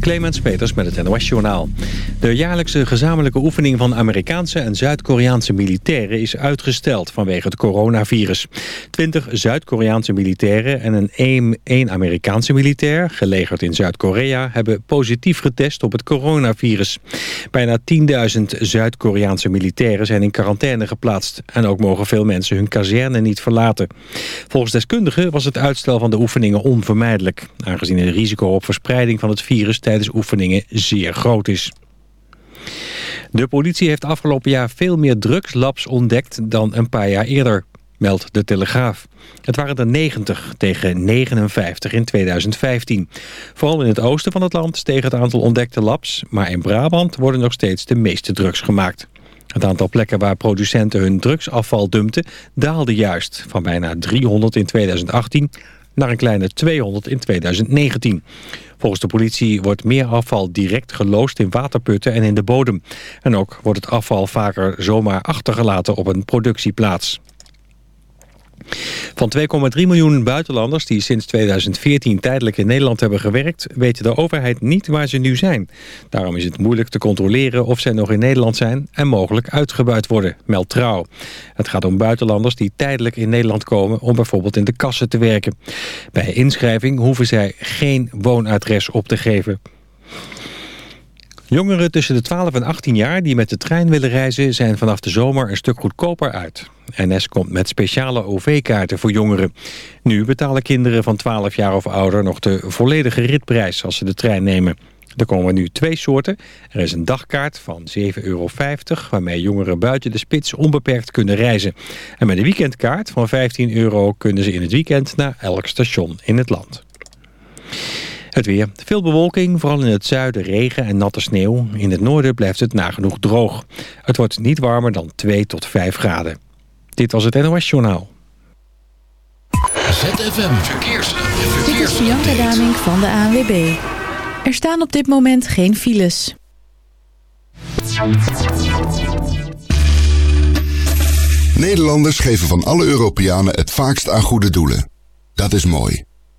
Clemens Peters met het NOS Journaal. De jaarlijkse gezamenlijke oefening van Amerikaanse en Zuid-Koreaanse militairen is uitgesteld vanwege het coronavirus. Twintig Zuid-Koreaanse militairen en een één Amerikaanse militair, gelegerd in Zuid-Korea, hebben positief getest op het coronavirus. Bijna 10.000 Zuid-Koreaanse militairen zijn in quarantaine geplaatst en ook mogen veel mensen hun kazerne niet verlaten. Volgens deskundigen was het uitstel van de oefeningen onvermijdelijk, aangezien het risico op verspreiding van het virus tijdens oefeningen zeer groot is. De politie heeft afgelopen jaar veel meer drugslabs ontdekt dan een paar jaar eerder, meldt de Telegraaf. Het waren er 90 tegen 59 in 2015. Vooral in het oosten van het land steeg het aantal ontdekte labs... maar in Brabant worden nog steeds de meeste drugs gemaakt. Het aantal plekken waar producenten hun drugsafval dumpten daalde juist... van bijna 300 in 2018 naar een kleine 200 in 2019. Volgens de politie wordt meer afval direct geloosd in waterputten en in de bodem. En ook wordt het afval vaker zomaar achtergelaten op een productieplaats. Van 2,3 miljoen buitenlanders die sinds 2014 tijdelijk in Nederland hebben gewerkt... weet de overheid niet waar ze nu zijn. Daarom is het moeilijk te controleren of zij nog in Nederland zijn... en mogelijk uitgebuit worden, meldt Trouw. Het gaat om buitenlanders die tijdelijk in Nederland komen... om bijvoorbeeld in de kassen te werken. Bij inschrijving hoeven zij geen woonadres op te geven. Jongeren tussen de 12 en 18 jaar die met de trein willen reizen... zijn vanaf de zomer een stuk goedkoper uit. NS komt met speciale OV-kaarten voor jongeren. Nu betalen kinderen van 12 jaar of ouder nog de volledige ritprijs als ze de trein nemen. Er komen nu twee soorten. Er is een dagkaart van 7,50 euro, waarmee jongeren buiten de spits onbeperkt kunnen reizen. En met een weekendkaart van 15 euro kunnen ze in het weekend naar elk station in het land. Het weer. Veel bewolking, vooral in het zuiden regen en natte sneeuw. In het noorden blijft het nagenoeg droog. Het wordt niet warmer dan 2 tot 5 graden. Dit was het NOS Journaal. ZFM Verkeers. Dit is Bianca Daming van de ANWB. Er staan op dit moment geen files. Nederlanders geven van alle Europeanen het vaakst aan goede doelen. Dat is mooi.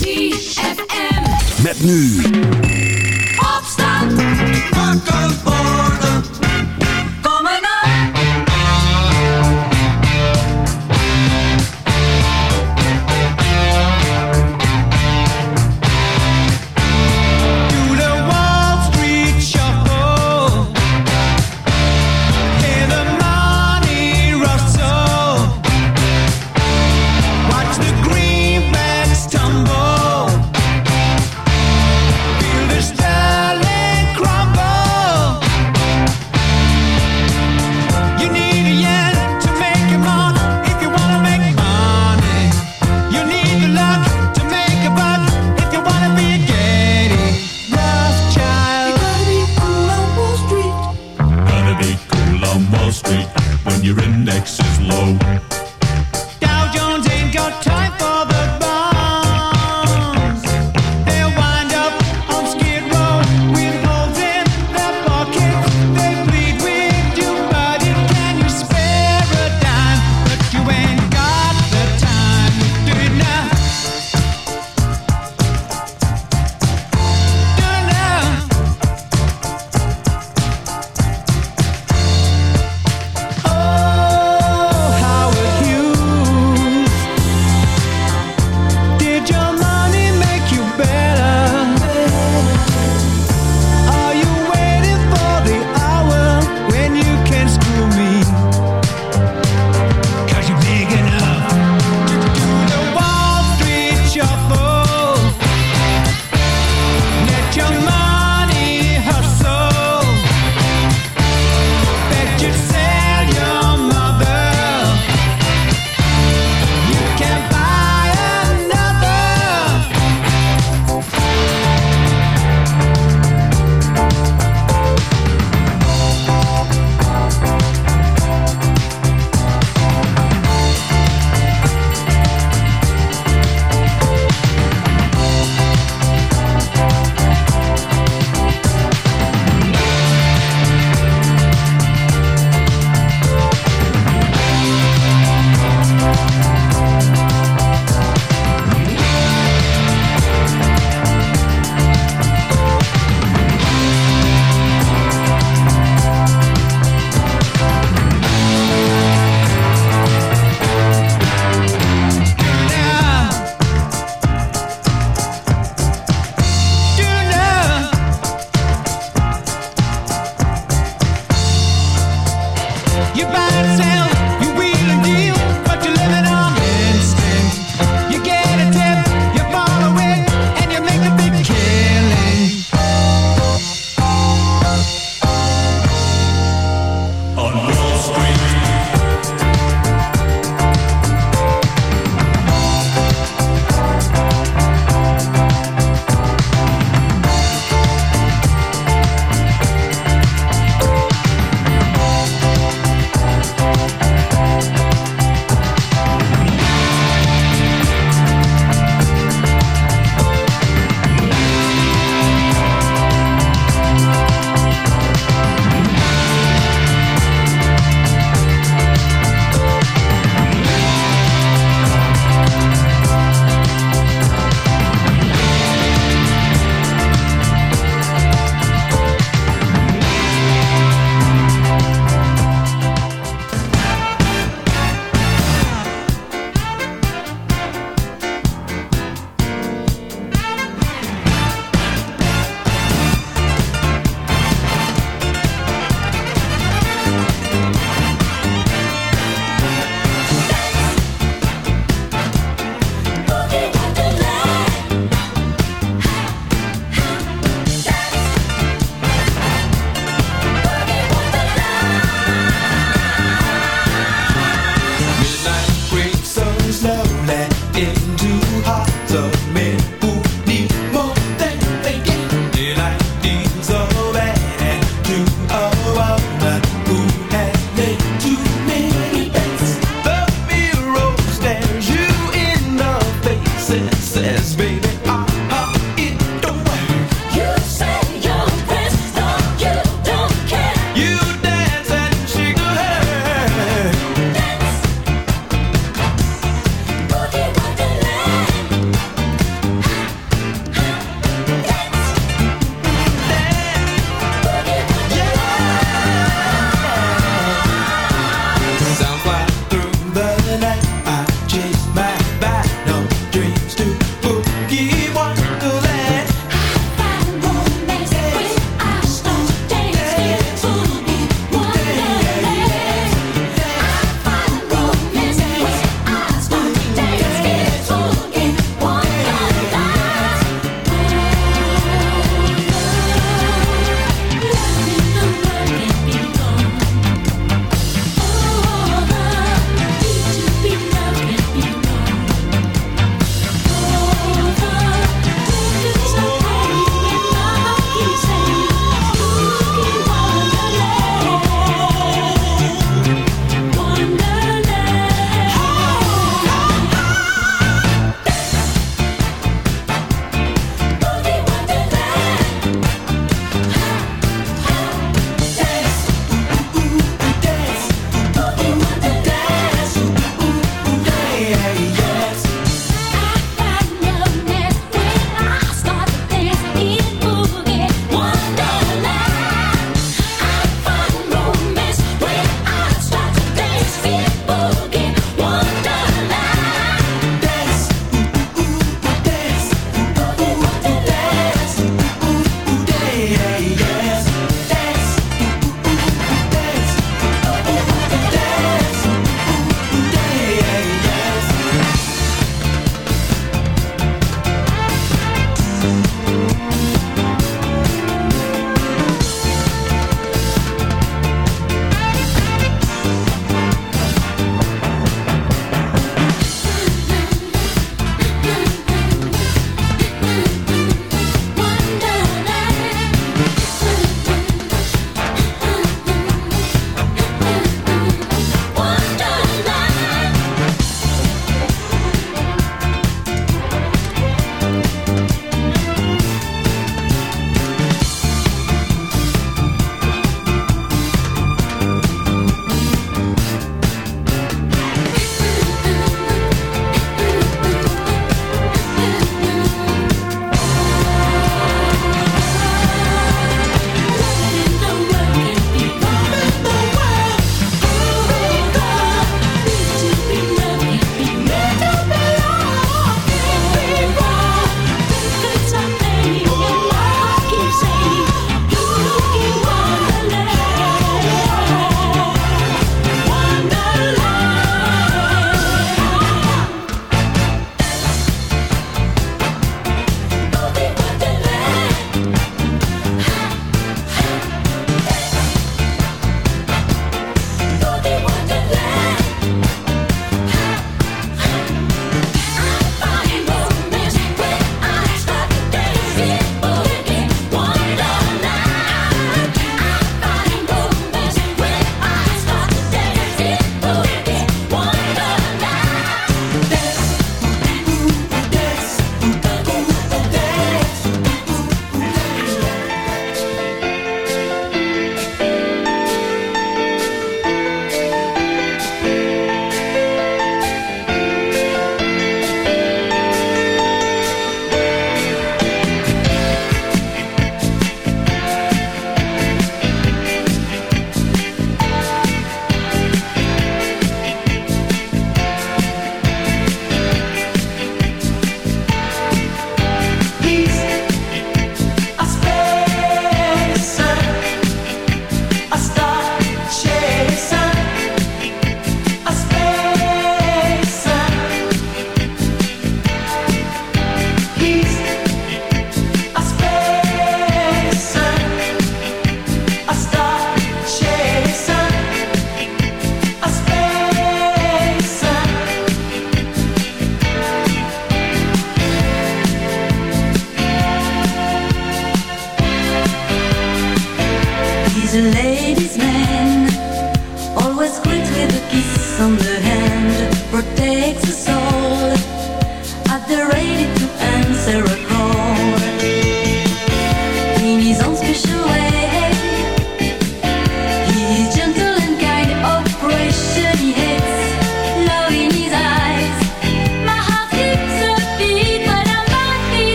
ZFM. Met nu. Opstand. Wakker low.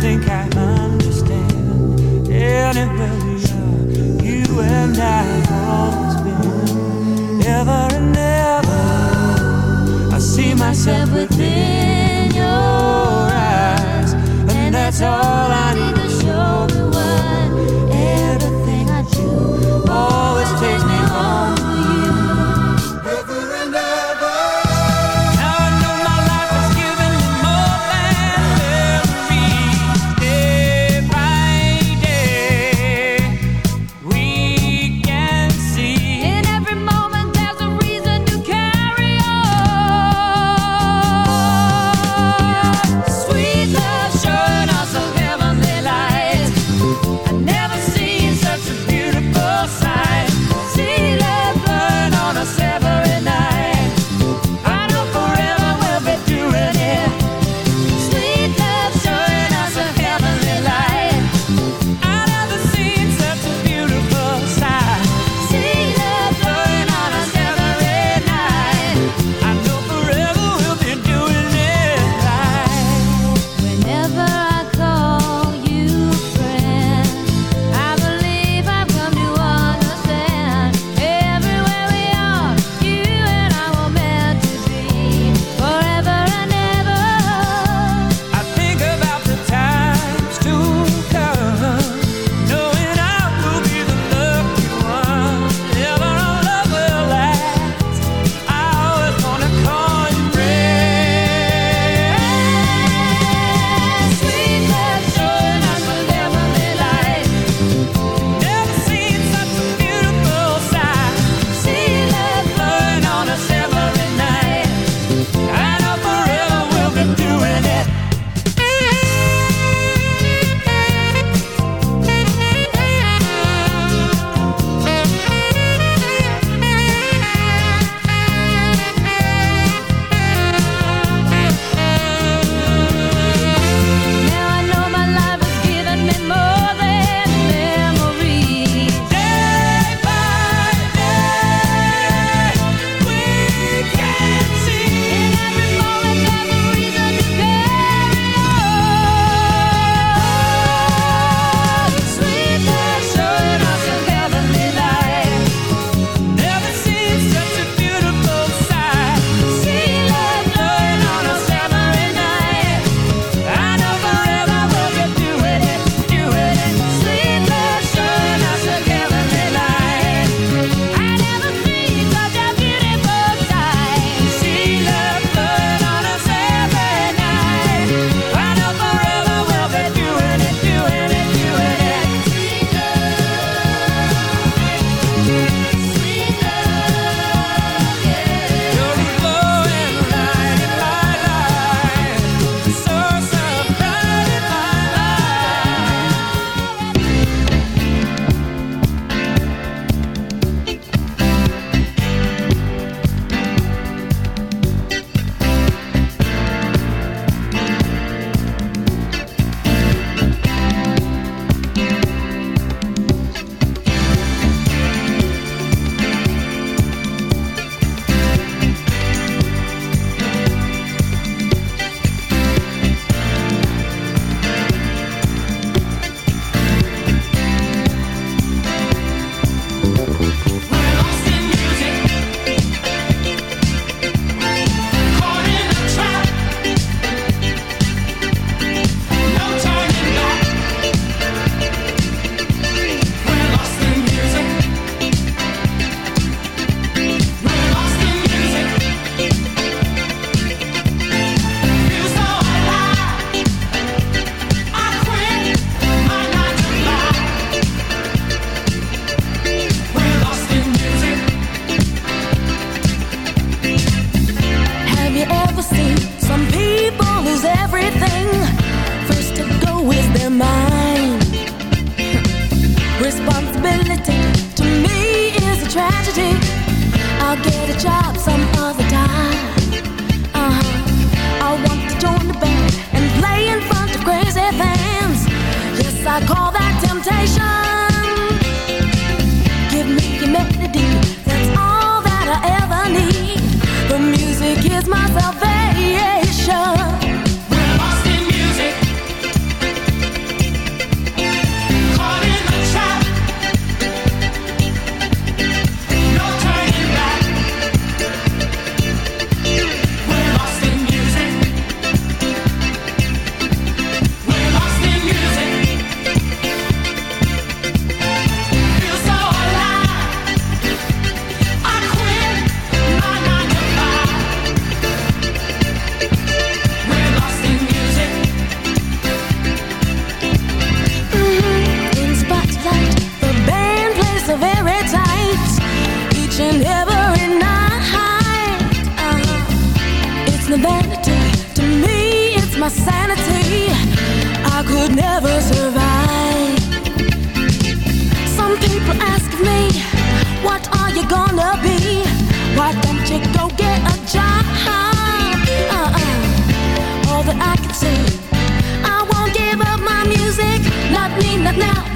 think I understand. Anywhere we are, you and I have always been. Ever and ever, I see myself within your eyes, and that's all I. my sanity I could never survive Some people ask me What are you gonna be? Why don't you go get a job? Uh -uh. All that I can see I won't give up my music Not me, not now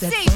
that